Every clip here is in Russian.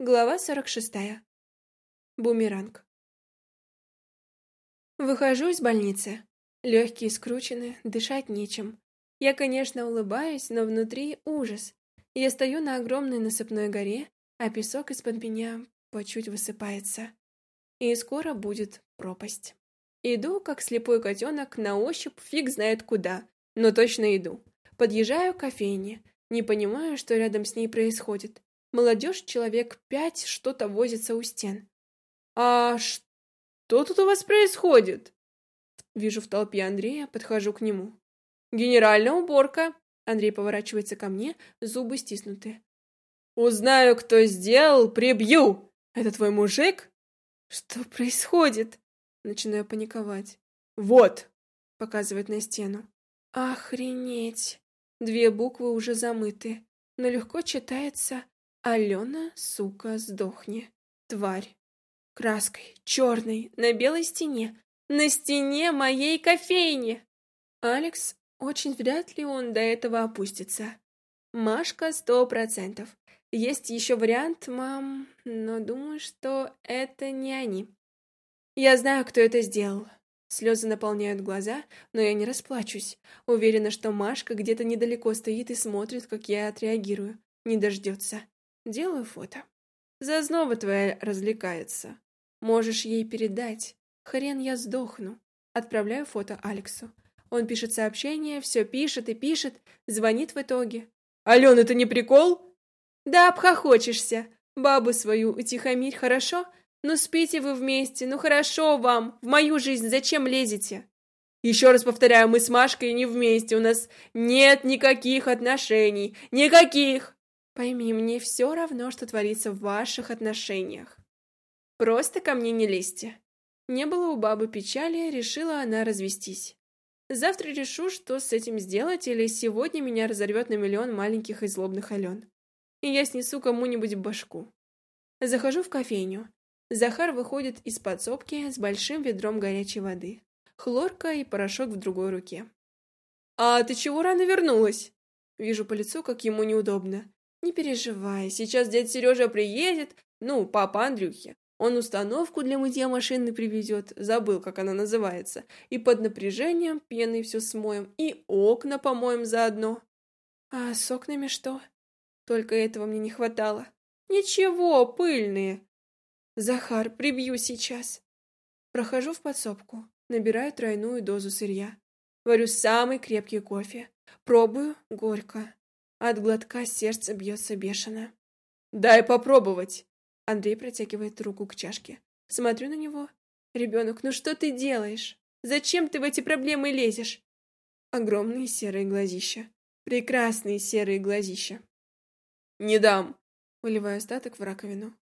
Глава 46. Бумеранг. Выхожу из больницы. Легкие скручены, дышать нечем. Я, конечно, улыбаюсь, но внутри ужас. Я стою на огромной насыпной горе, а песок из-под меня по чуть высыпается. И скоро будет пропасть. Иду, как слепой котенок, на ощупь фиг знает куда, но точно иду. Подъезжаю к кофейне, не понимаю, что рядом с ней происходит. Молодежь, человек пять, что-то возится у стен. «А что тут у вас происходит?» Вижу в толпе Андрея, подхожу к нему. «Генеральная уборка!» Андрей поворачивается ко мне, зубы стиснуты. «Узнаю, кто сделал, прибью! Это твой мужик?» «Что происходит?» Начинаю паниковать. «Вот!» — показывает на стену. «Охренеть!» Две буквы уже замыты, но легко читается Алена, сука, сдохни. Тварь. Краской, черной, на белой стене. На стене моей кофейни. Алекс, очень вряд ли он до этого опустится. Машка сто процентов. Есть еще вариант, мам, но думаю, что это не они. Я знаю, кто это сделал. Слезы наполняют глаза, но я не расплачусь. Уверена, что Машка где-то недалеко стоит и смотрит, как я отреагирую. Не дождется. Делаю фото. Зазнова твоя развлекается. Можешь ей передать. Хрен я сдохну. Отправляю фото Алексу. Он пишет сообщение, все пишет и пишет, звонит в итоге. «Ален, это не прикол?» «Да, обхохочешься. Бабу свою утихомирь, хорошо? Ну спите вы вместе, ну хорошо вам. В мою жизнь зачем лезете?» «Еще раз повторяю, мы с Машкой не вместе, у нас нет никаких отношений. Никаких!» Пойми, мне все равно, что творится в ваших отношениях. Просто ко мне не лезьте. Не было у бабы печали, решила она развестись. Завтра решу, что с этим сделать, или сегодня меня разорвет на миллион маленьких и злобных Ален. И я снесу кому-нибудь башку. Захожу в кофейню. Захар выходит из подсобки с большим ведром горячей воды. Хлорка и порошок в другой руке. «А ты чего рано вернулась?» Вижу по лицу, как ему неудобно. Не переживай, сейчас дядя Сережа приедет, ну, папа Андрюхи. Он установку для мытья машины привезет, забыл, как она называется, и под напряжением пеной все смоем, и окна помоем заодно. А с окнами что? Только этого мне не хватало. Ничего, пыльные. Захар, прибью сейчас. Прохожу в подсобку, набираю тройную дозу сырья. Варю самый крепкий кофе. Пробую, горько. От глотка сердце бьется бешено. «Дай попробовать!» Андрей протягивает руку к чашке. Смотрю на него. «Ребенок, ну что ты делаешь? Зачем ты в эти проблемы лезешь?» Огромные серые глазища. Прекрасные серые глазища. «Не дам!» Выливаю остаток в раковину.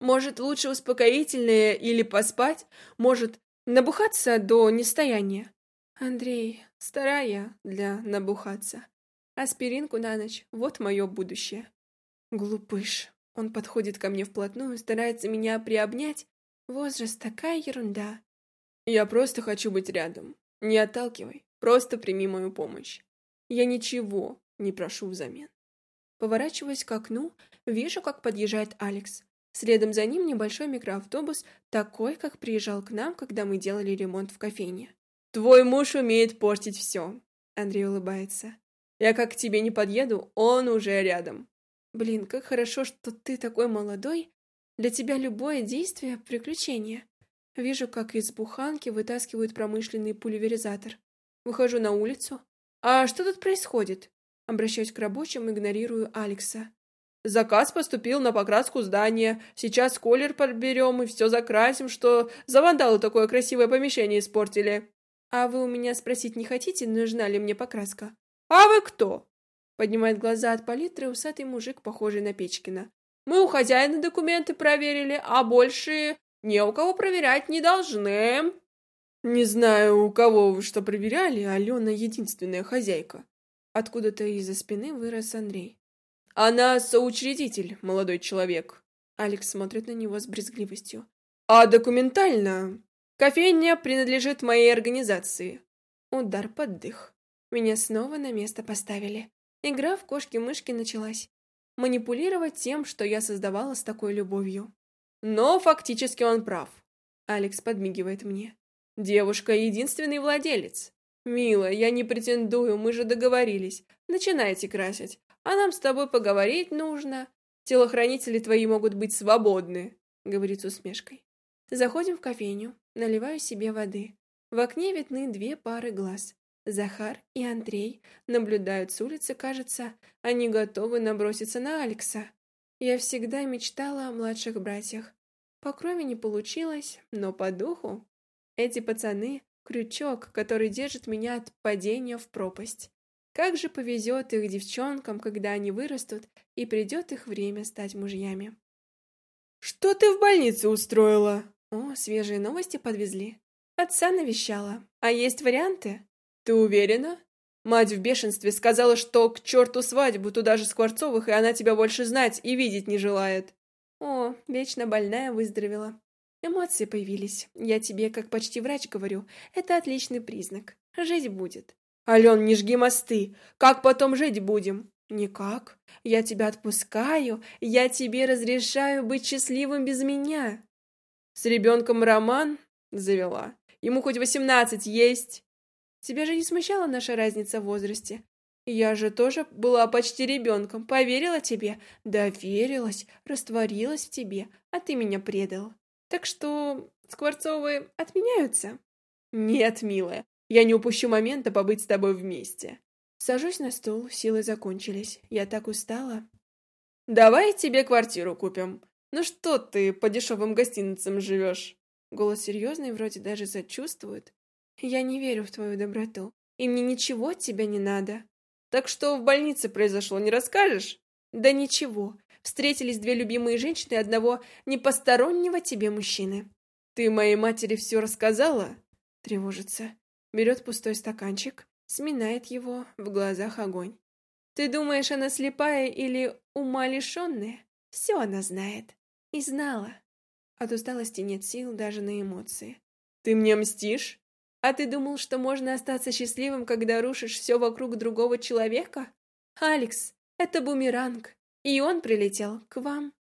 «Может, лучше успокоительное или поспать? Может, набухаться до нестояния?» «Андрей, старая для набухаться. Аспиринку на ночь, вот мое будущее. Глупыш. Он подходит ко мне вплотную, старается меня приобнять. Возраст такая ерунда. Я просто хочу быть рядом. Не отталкивай, просто прими мою помощь. Я ничего не прошу взамен. Поворачиваясь к окну, вижу, как подъезжает Алекс. Следом за ним небольшой микроавтобус, такой, как приезжал к нам, когда мы делали ремонт в кофейне. «Твой муж умеет портить все», — Андрей улыбается. Я как к тебе не подъеду, он уже рядом. Блин, как хорошо, что ты такой молодой. Для тебя любое действие — приключение. Вижу, как из буханки вытаскивают промышленный пульверизатор. Выхожу на улицу. А что тут происходит? Обращаюсь к рабочим, игнорирую Алекса. Заказ поступил на покраску здания. Сейчас колер подберем и все закрасим, что за вандалы такое красивое помещение испортили. А вы у меня спросить не хотите, нужна ли мне покраска? «А вы кто?» Поднимает глаза от палитры усатый мужик, похожий на Печкина. «Мы у хозяина документы проверили, а больше ни у кого проверять не должны». «Не знаю, у кого вы что проверяли, Алена единственная хозяйка». Откуда-то из-за спины вырос Андрей. «Она соучредитель, молодой человек». Алекс смотрит на него с брезгливостью. «А документально? Кофейня принадлежит моей организации». Удар под дых. Меня снова на место поставили. Игра в кошки-мышки началась. манипулировать тем, что я создавала с такой любовью. Но фактически он прав. Алекс подмигивает мне. Девушка — единственный владелец. Мила, я не претендую, мы же договорились. Начинайте красить. А нам с тобой поговорить нужно. Телохранители твои могут быть свободны, говорит с усмешкой. Заходим в кофейню, наливаю себе воды. В окне видны две пары глаз. Захар и Андрей наблюдают с улицы, кажется, они готовы наброситься на Алекса. Я всегда мечтала о младших братьях. По крови не получилось, но по духу. Эти пацаны — крючок, который держит меня от падения в пропасть. Как же повезет их девчонкам, когда они вырастут, и придет их время стать мужьями. «Что ты в больнице устроила?» О, свежие новости подвезли. Отца навещала. А есть варианты? «Ты уверена?» Мать в бешенстве сказала, что к черту свадьбу, туда же Скворцовых, и она тебя больше знать и видеть не желает. О, вечно больная выздоровела. Эмоции появились. Я тебе, как почти врач, говорю, это отличный признак. Жить будет. Ален, не жги мосты. Как потом жить будем? Никак. Я тебя отпускаю. Я тебе разрешаю быть счастливым без меня. С ребенком роман завела. Ему хоть восемнадцать есть. Тебя же не смущала наша разница в возрасте? Я же тоже была почти ребенком, поверила тебе, доверилась, растворилась в тебе, а ты меня предал. Так что Скворцовы отменяются? Нет, милая, я не упущу момента побыть с тобой вместе. Сажусь на стул, силы закончились. Я так устала. Давай тебе квартиру купим. Ну что ты по дешевым гостиницам живешь? Голос серьезный, вроде даже сочувствует. Я не верю в твою доброту, и мне ничего от тебя не надо. Так что в больнице произошло, не расскажешь? Да ничего. Встретились две любимые женщины одного непостороннего тебе мужчины. Ты моей матери все рассказала? Тревожится. Берет пустой стаканчик, сминает его, в глазах огонь. Ты думаешь, она слепая или ума лишенная? Все она знает. И знала. От усталости нет сил даже на эмоции. Ты мне мстишь? А ты думал, что можно остаться счастливым, когда рушишь все вокруг другого человека? Алекс, это бумеранг, и он прилетел к вам.